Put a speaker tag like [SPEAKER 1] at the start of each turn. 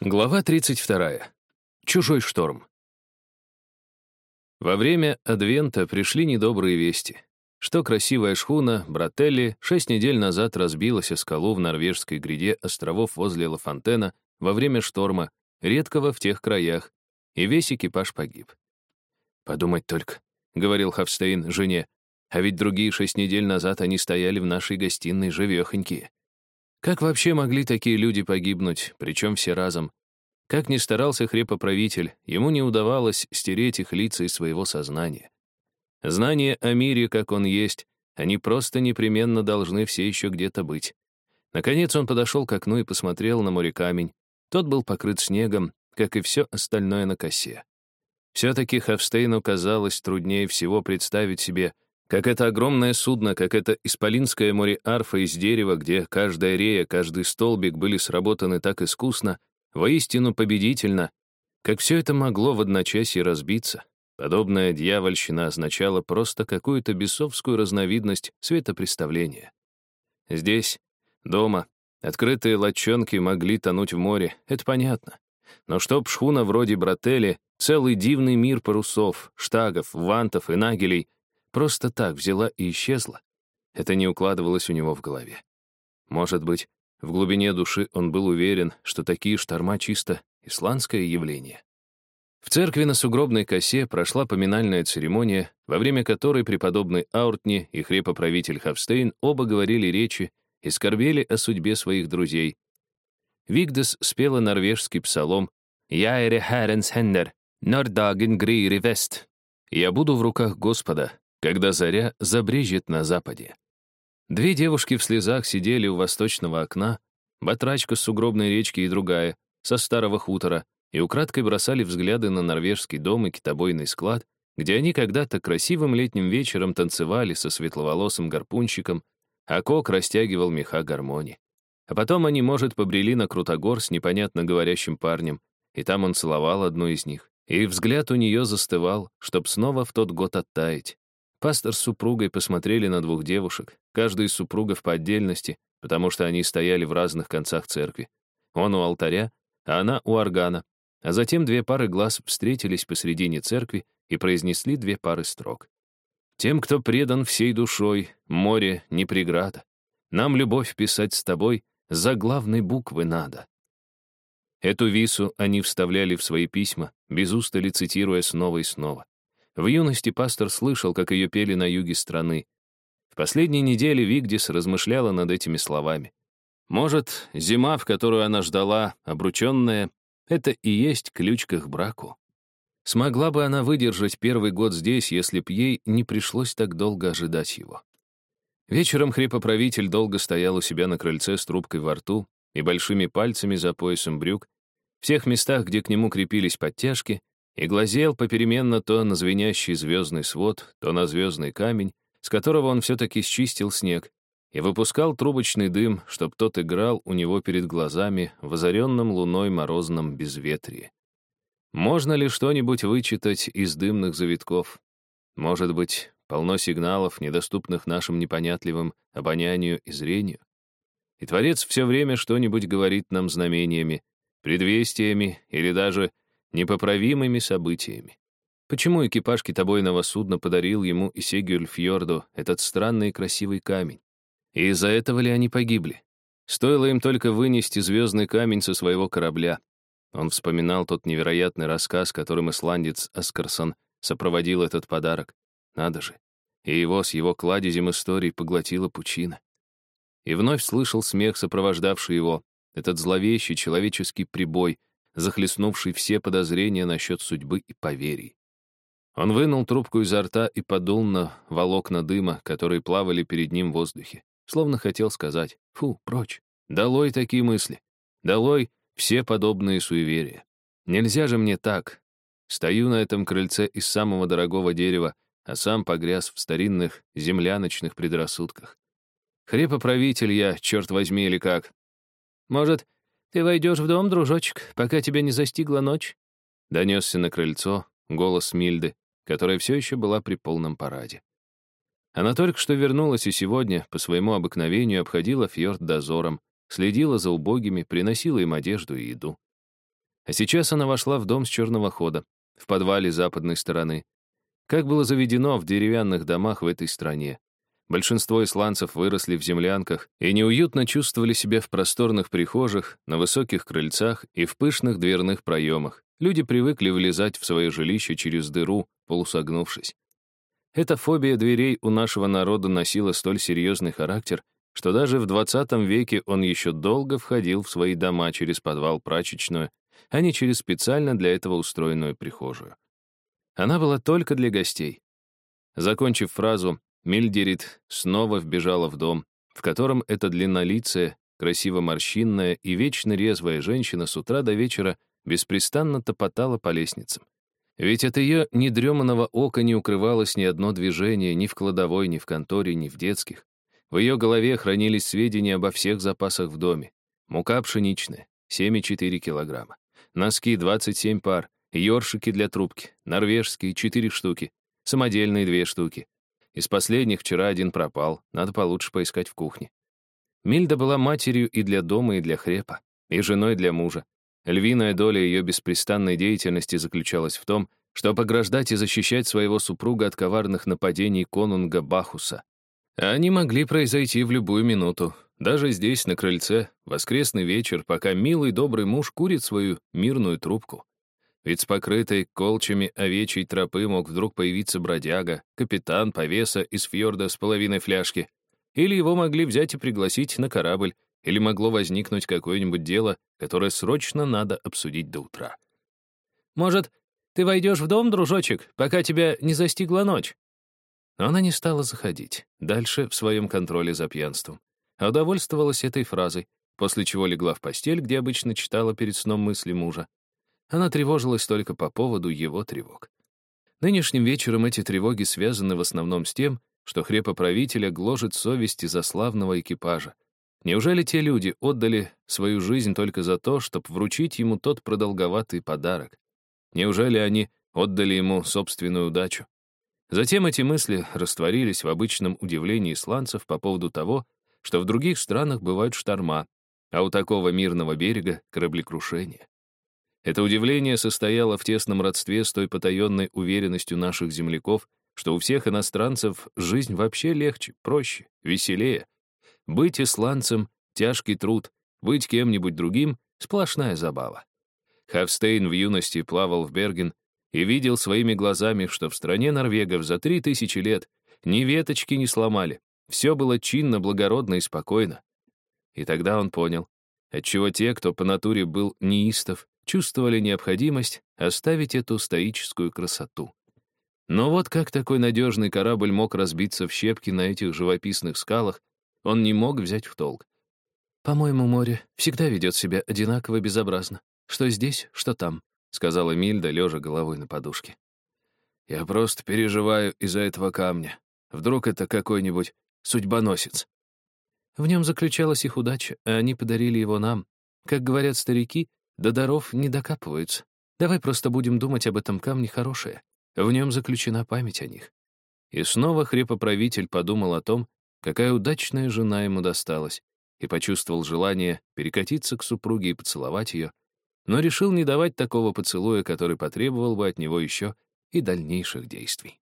[SPEAKER 1] Глава 32. Чужой шторм. Во время Адвента пришли недобрые вести. Что красивая шхуна Брателли шесть недель назад разбилась о скалу в норвежской гряде островов возле Лафонтена во время шторма, редкого в тех краях, и весь экипаж погиб. «Подумать только», — говорил Хавстейн жене, «а ведь другие шесть недель назад они стояли в нашей гостиной живехонькие». Как вообще могли такие люди погибнуть, причем все разом? Как ни старался хрепоправитель, ему не удавалось стереть их лица из своего сознания. Знания о мире, как он есть, они просто непременно должны все еще где-то быть. Наконец он подошел к окну и посмотрел на море камень. Тот был покрыт снегом, как и все остальное на косе. Все-таки Хавстейну казалось труднее всего представить себе — как это огромное судно, как это исполинское море арфа из дерева, где каждая рея, каждый столбик были сработаны так искусно, воистину победительно, как все это могло в одночасье разбиться. Подобная дьявольщина означала просто какую-то бесовскую разновидность светопреставления. Здесь, дома, открытые лодчонки могли тонуть в море, это понятно. Но чтоб шхуна вроде Брателли, целый дивный мир парусов, штагов, вантов и нагелей просто так взяла и исчезла, это не укладывалось у него в голове. Может быть, в глубине души он был уверен, что такие шторма чисто исландское явление. В церкви на сугробной косе прошла поминальная церемония, во время которой преподобный Ауртни и хрепоправитель Хавстейн оба говорили речи и скорбели о судьбе своих друзей. Вигдес спела норвежский псалом «Яэре Хэренс Хендер, Нордаген Грири Вест». «Я буду в руках Господа, когда заря забрежет на западе. Две девушки в слезах сидели у восточного окна, батрачка с сугробной речки и другая, со старого хутора, и украдкой бросали взгляды на норвежский дом и китобойный склад, где они когда-то красивым летним вечером танцевали со светловолосым гарпунщиком, а Кок растягивал меха гармони. А потом они, может, побрели на Крутогор с непонятно говорящим парнем, и там он целовал одну из них, и взгляд у нее застывал, чтоб снова в тот год оттаять. Пастор с супругой посмотрели на двух девушек, каждая из супругов по отдельности, потому что они стояли в разных концах церкви. Он у алтаря, а она у органа. А затем две пары глаз встретились посредине церкви и произнесли две пары строк. «Тем, кто предан всей душой, море не преграда. Нам любовь писать с тобой за главной буквы надо». Эту вису они вставляли в свои письма, без устали цитируя снова и снова. В юности пастор слышал, как ее пели на юге страны. В последние недели Вигдис размышляла над этими словами. Может, зима, в которую она ждала, обрученная, это и есть ключ к их браку. Смогла бы она выдержать первый год здесь, если б ей не пришлось так долго ожидать его. Вечером хрипоправитель долго стоял у себя на крыльце с трубкой во рту и большими пальцами за поясом брюк, в тех местах, где к нему крепились подтяжки, и глазел попеременно то на звенящий звездный свод, то на звездный камень, с которого он все-таки счистил снег, и выпускал трубочный дым, чтоб тот играл у него перед глазами в озаренном луной морозном безветрии. Можно ли что-нибудь вычитать из дымных завитков? Может быть, полно сигналов, недоступных нашим непонятливым обонянию и зрению? И Творец все время что-нибудь говорит нам знамениями, предвестиями или даже непоправимыми событиями. Почему экипаж китобойного судна подарил ему и Сегюльфьорду этот странный и красивый камень? И из-за этого ли они погибли? Стоило им только вынести звездный камень со своего корабля. Он вспоминал тот невероятный рассказ, которым исландец Аскарсон сопроводил этот подарок. Надо же. И его с его кладезем историй поглотила пучина. И вновь слышал смех, сопровождавший его, этот зловещий человеческий прибой, захлестнувший все подозрения насчет судьбы и поверий. Он вынул трубку изо рта и подул на волокна дыма, которые плавали перед ним в воздухе, словно хотел сказать «Фу, прочь! Долой такие мысли! Долой все подобные суеверия! Нельзя же мне так! Стою на этом крыльце из самого дорогого дерева, а сам погряз в старинных земляночных предрассудках. Хрепоправитель я, черт возьми, или как? Может, «Ты войдешь в дом, дружочек, пока тебя не застигла ночь?» Донесся на крыльцо голос Мильды, которая все еще была при полном параде. Она только что вернулась и сегодня, по своему обыкновению, обходила фьорд дозором, следила за убогими, приносила им одежду и еду. А сейчас она вошла в дом с черного хода, в подвале западной стороны. Как было заведено в деревянных домах в этой стране. Большинство исландцев выросли в землянках и неуютно чувствовали себя в просторных прихожих, на высоких крыльцах и в пышных дверных проемах. Люди привыкли влезать в свое жилище через дыру, полусогнувшись. Эта фобия дверей у нашего народа носила столь серьезный характер, что даже в 20 веке он еще долго входил в свои дома через подвал прачечную, а не через специально для этого устроенную прихожую. Она была только для гостей. Закончив фразу, Мильдерит снова вбежала в дом, в котором эта длиннолицая, красиво морщинная и вечно резвая женщина с утра до вечера беспрестанно топотала по лестницам. Ведь от ее недреманного ока не укрывалось ни одно движение ни в кладовой, ни в конторе, ни в детских. В ее голове хранились сведения обо всех запасах в доме. Мука пшеничная, 7,4 килограмма. Носки 27 пар, ёршики для трубки, норвежские 4 штуки, самодельные 2 штуки, из последних вчера один пропал, надо получше поискать в кухне. Мильда была матерью и для дома, и для хрепа, и женой для мужа. Львиная доля ее беспрестанной деятельности заключалась в том, чтобы ограждать и защищать своего супруга от коварных нападений конунга Бахуса. Они могли произойти в любую минуту, даже здесь, на крыльце, воскресный вечер, пока милый добрый муж курит свою мирную трубку. Ведь с покрытой колчами овечьей тропы мог вдруг появиться бродяга, капитан повеса из фьорда с половиной фляжки. Или его могли взять и пригласить на корабль, или могло возникнуть какое-нибудь дело, которое срочно надо обсудить до утра. «Может, ты войдешь в дом, дружочек, пока тебя не застигла ночь?» Но она не стала заходить, дальше в своем контроле за пьянством, а удовольствовалась этой фразой, после чего легла в постель, где обычно читала перед сном мысли мужа. Она тревожилась только по поводу его тревог. Нынешним вечером эти тревоги связаны в основном с тем, что хрепоправителя гложет совесть из-за славного экипажа. Неужели те люди отдали свою жизнь только за то, чтобы вручить ему тот продолговатый подарок? Неужели они отдали ему собственную удачу? Затем эти мысли растворились в обычном удивлении исландцев по поводу того, что в других странах бывают шторма, а у такого мирного берега — кораблекрушение. Это удивление состояло в тесном родстве с той потаенной уверенностью наших земляков, что у всех иностранцев жизнь вообще легче, проще, веселее. Быть исландцем — тяжкий труд, быть кем-нибудь другим — сплошная забава. Хавстейн в юности плавал в Берген и видел своими глазами, что в стране норвегов за три тысячи лет ни веточки не сломали, все было чинно, благородно и спокойно. И тогда он понял, отчего те, кто по натуре был неистов, чувствовали необходимость оставить эту стоическую красоту. Но вот как такой надежный корабль мог разбиться в щепки на этих живописных скалах, он не мог взять в толк. «По-моему, море всегда ведет себя одинаково безобразно. Что здесь, что там», — сказала Мильда, лежа головой на подушке. «Я просто переживаю из-за этого камня. Вдруг это какой-нибудь судьбоносец». В нем заключалась их удача, а они подарили его нам. Как говорят старики, до даров не докапываются. Давай просто будем думать об этом камне хорошее. В нем заключена память о них. И снова хрепоправитель подумал о том, какая удачная жена ему досталась, и почувствовал желание перекатиться к супруге и поцеловать ее, но решил не давать такого поцелуя, который потребовал бы от него еще и дальнейших действий.